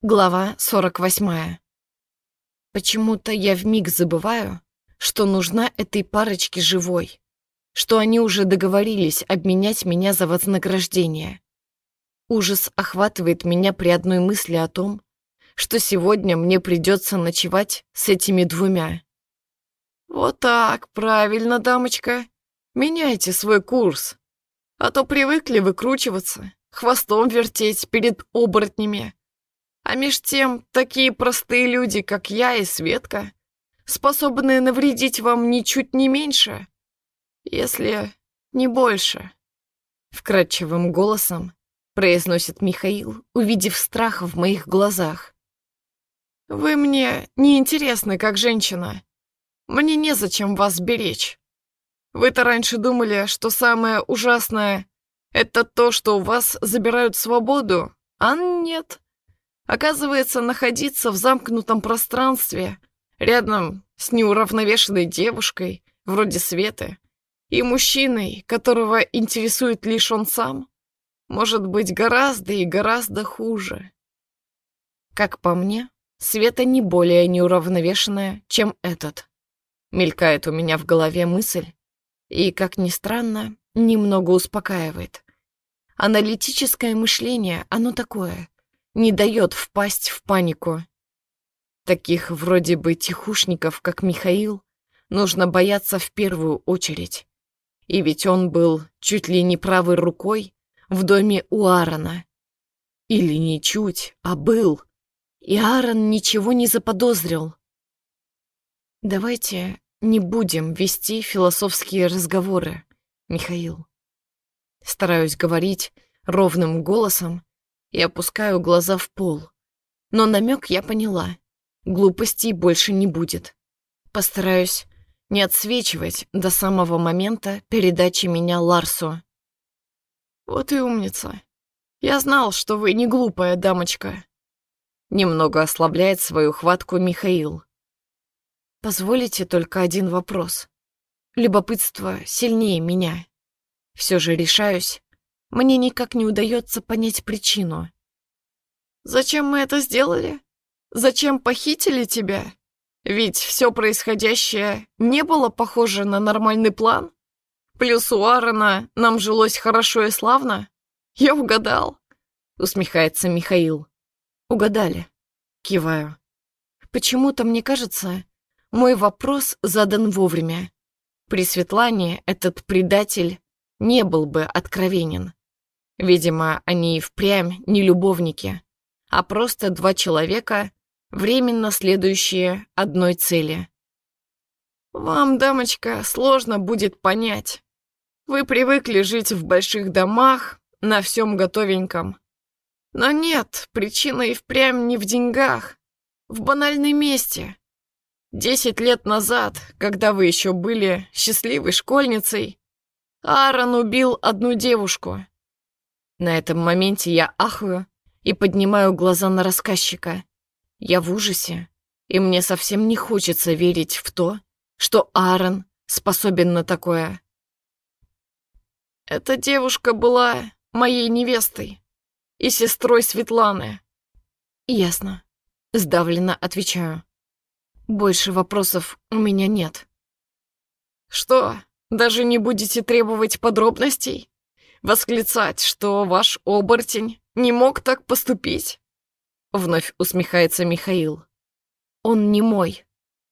Глава 48. Почему-то я вмиг забываю, что нужна этой парочке живой, что они уже договорились обменять меня за вознаграждение. Ужас охватывает меня при одной мысли о том, что сегодня мне придется ночевать с этими двумя. Вот так, правильно, дамочка. Меняйте свой курс. А то привыкли выкручиваться, хвостом вертеть перед оборотнями а меж тем, такие простые люди, как я и Светка, способны навредить вам ничуть не меньше, если не больше. Вкрадчивым голосом произносит Михаил, увидев страх в моих глазах. «Вы мне не интересны как женщина. Мне незачем вас беречь. Вы-то раньше думали, что самое ужасное — это то, что у вас забирают свободу, а нет. Оказывается, находиться в замкнутом пространстве, рядом с неуравновешенной девушкой, вроде Светы, и мужчиной, которого интересует лишь он сам, может быть гораздо и гораздо хуже. Как по мне, Света не более неуравновешенная, чем этот. Мелькает у меня в голове мысль, и, как ни странно, немного успокаивает. Аналитическое мышление, оно такое — не дает впасть в панику. Таких вроде бы тихушников, как Михаил, нужно бояться в первую очередь. И ведь он был чуть ли не правой рукой в доме у Аарона. Или не чуть, а был. И Аарон ничего не заподозрил. Давайте не будем вести философские разговоры, Михаил. Стараюсь говорить ровным голосом, и опускаю глаза в пол. Но намек я поняла. Глупостей больше не будет. Постараюсь не отсвечивать до самого момента передачи меня Ларсу. Вот и умница. Я знал, что вы не глупая дамочка. Немного ослабляет свою хватку Михаил. Позволите только один вопрос. Любопытство сильнее меня. Все же решаюсь мне никак не удается понять причину. «Зачем мы это сделали? Зачем похитили тебя? Ведь все происходящее не было похоже на нормальный план. Плюс у Аарона нам жилось хорошо и славно. Я угадал», — усмехается Михаил. «Угадали», — киваю. «Почему-то мне кажется, мой вопрос задан вовремя. При Светлане этот предатель не был бы откровенен. Видимо, они и впрямь не любовники, а просто два человека, временно следующие одной цели. «Вам, дамочка, сложно будет понять. Вы привыкли жить в больших домах, на всем готовеньком. Но нет, причина и впрямь не в деньгах, в банальной месте. Десять лет назад, когда вы еще были счастливой школьницей, Аарон убил одну девушку — на этом моменте я ахаю и поднимаю глаза на рассказчика. Я в ужасе, и мне совсем не хочется верить в то, что Аарон способен на такое. Эта девушка была моей невестой и сестрой Светланы. Ясно. Сдавленно отвечаю. Больше вопросов у меня нет. Что, даже не будете требовать подробностей? Восклицать, что ваш оборотень не мог так поступить?» Вновь усмехается Михаил. «Он не мой.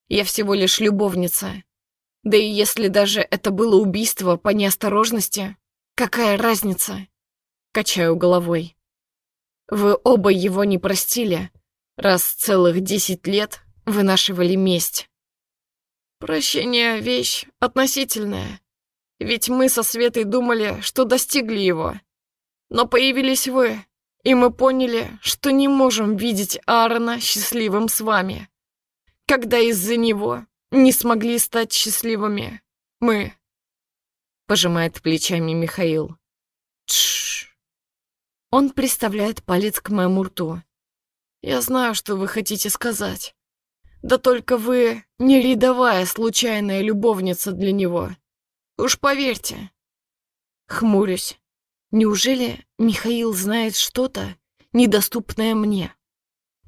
Я всего лишь любовница. Да и если даже это было убийство по неосторожности, какая разница?» Качаю головой. «Вы оба его не простили, раз целых десять лет вынашивали месть». «Прощение — вещь относительная», ведь мы со Светой думали, что достигли его. Но появились вы, и мы поняли, что не можем видеть Аарона счастливым с вами. Когда из-за него не смогли стать счастливыми мы. Пожимает плечами Михаил. Тш. Он приставляет палец к моему рту. Я знаю, что вы хотите сказать. Да только вы не рядовая случайная любовница для него. Уж поверьте. Хмурюсь. Неужели Михаил знает что-то, недоступное мне?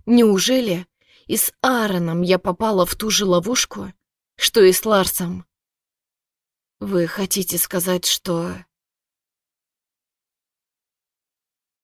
Неужели и с Аароном я попала в ту же ловушку, что и с Ларсом? Вы хотите сказать, что...